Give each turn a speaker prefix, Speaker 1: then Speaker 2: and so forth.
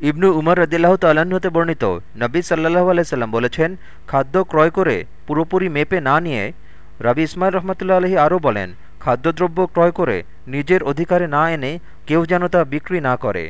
Speaker 1: ইবনু উমর রদিল্লাহ তাল্লাহতে বর্ণিত, নবী সাল্লাহ আলাইসাল্লাম বলেছেন, খাদ্য ক্রয় করে পুরোপুরি মেপে না নিয়ে রাবি ইসমাইল রহমতুল্লা আলহী আরও বলেন, খাদ্যদ্রব্য ক্রয় করে নিজের অধিকারে না এনে কেউ যেন তা বিক্রি না করে।